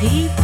Paris.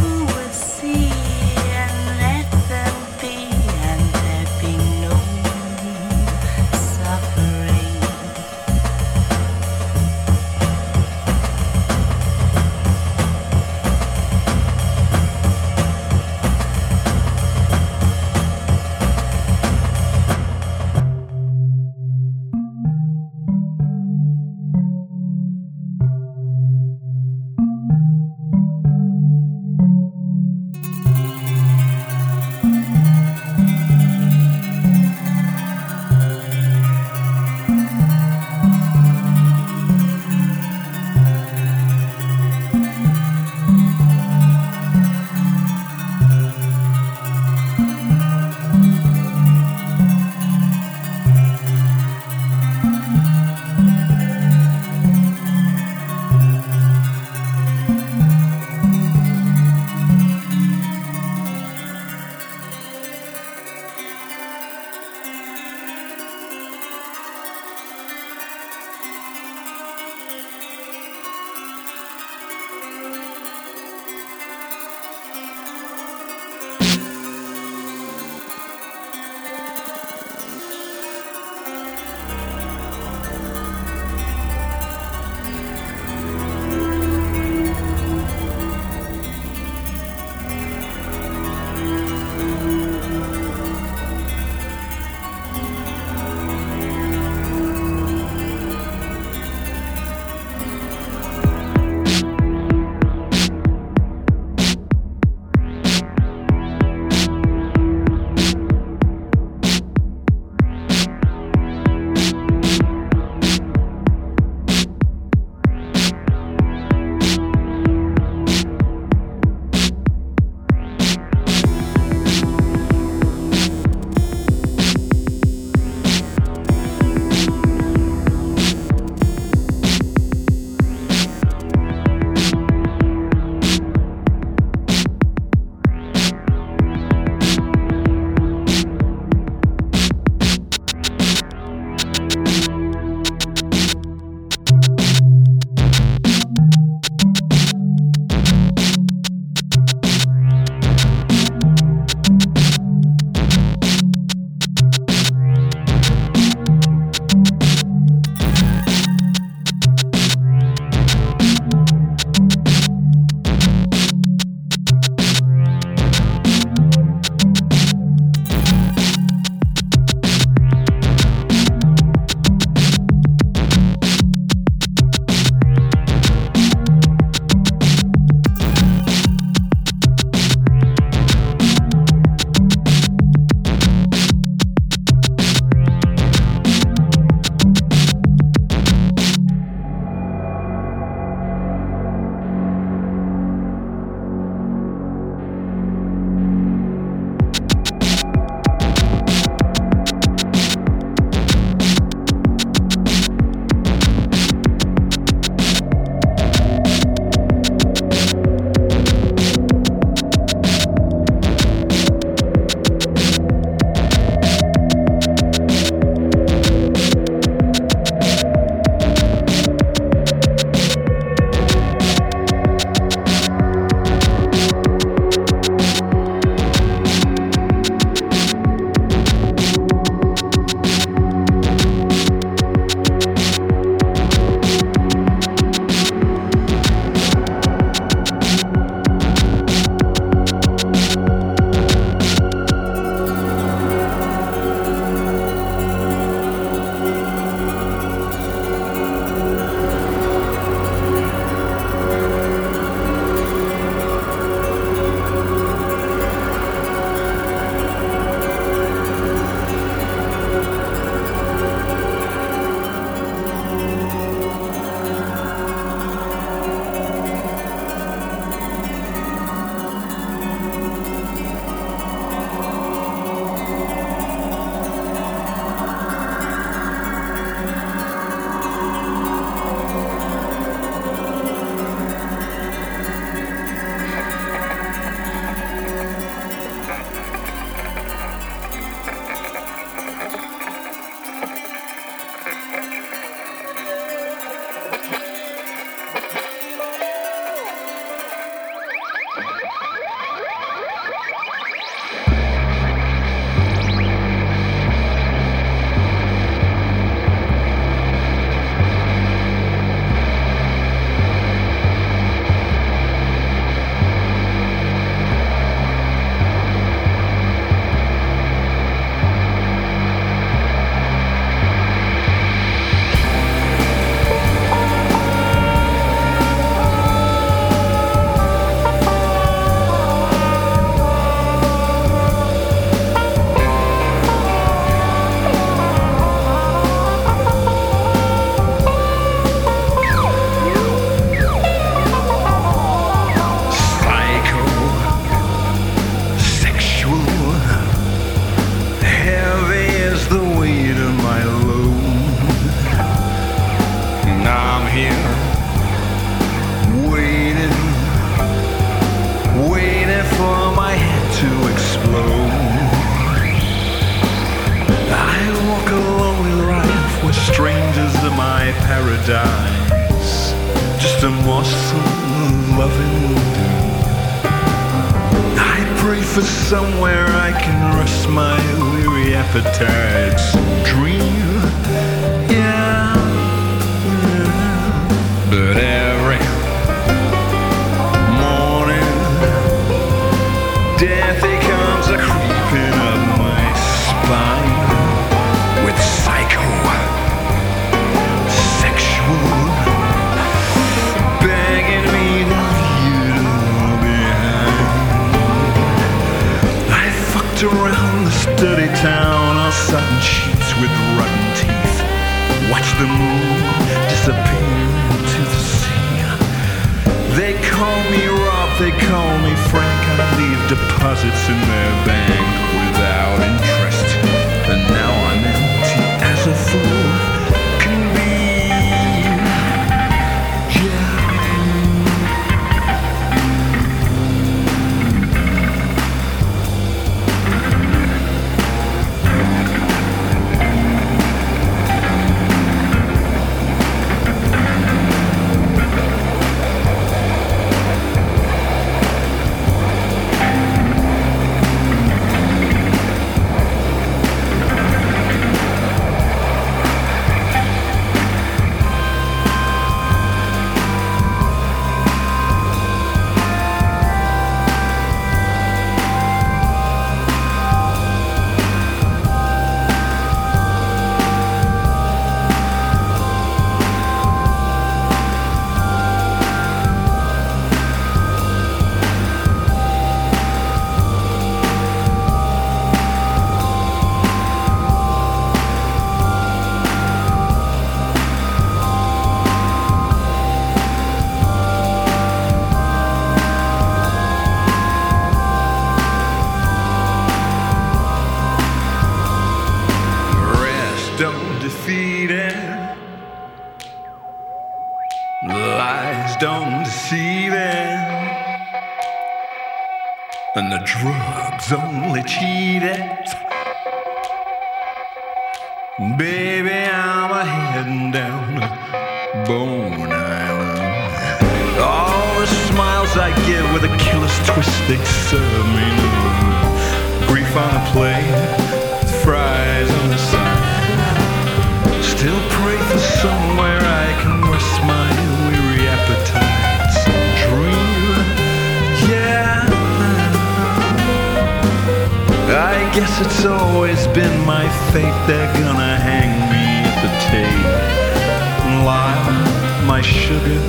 my sugar,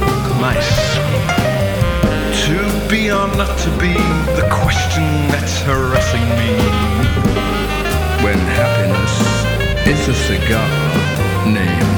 my sweet. To be or not to be, the question that's harassing me. When happiness is a cigar named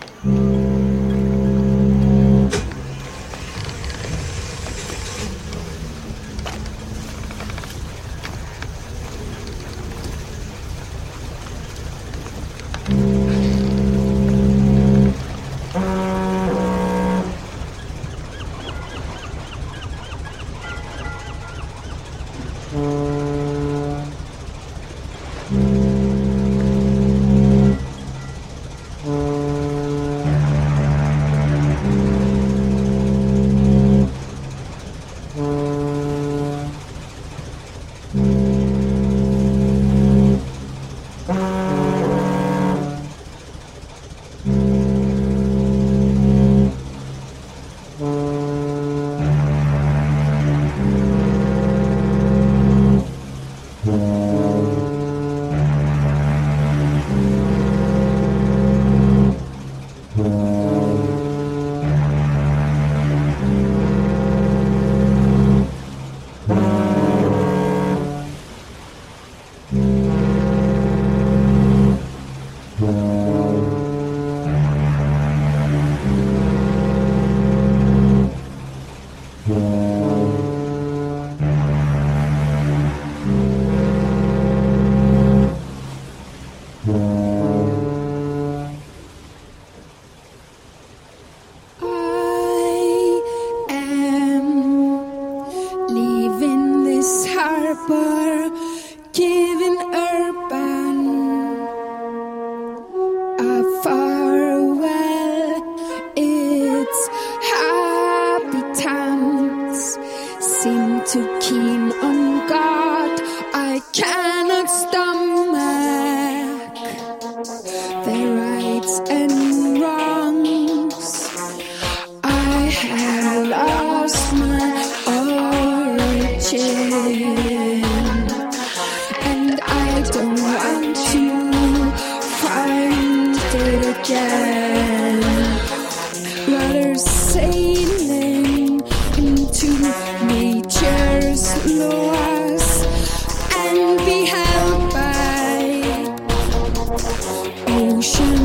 Ocean's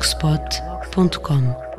blogspot.com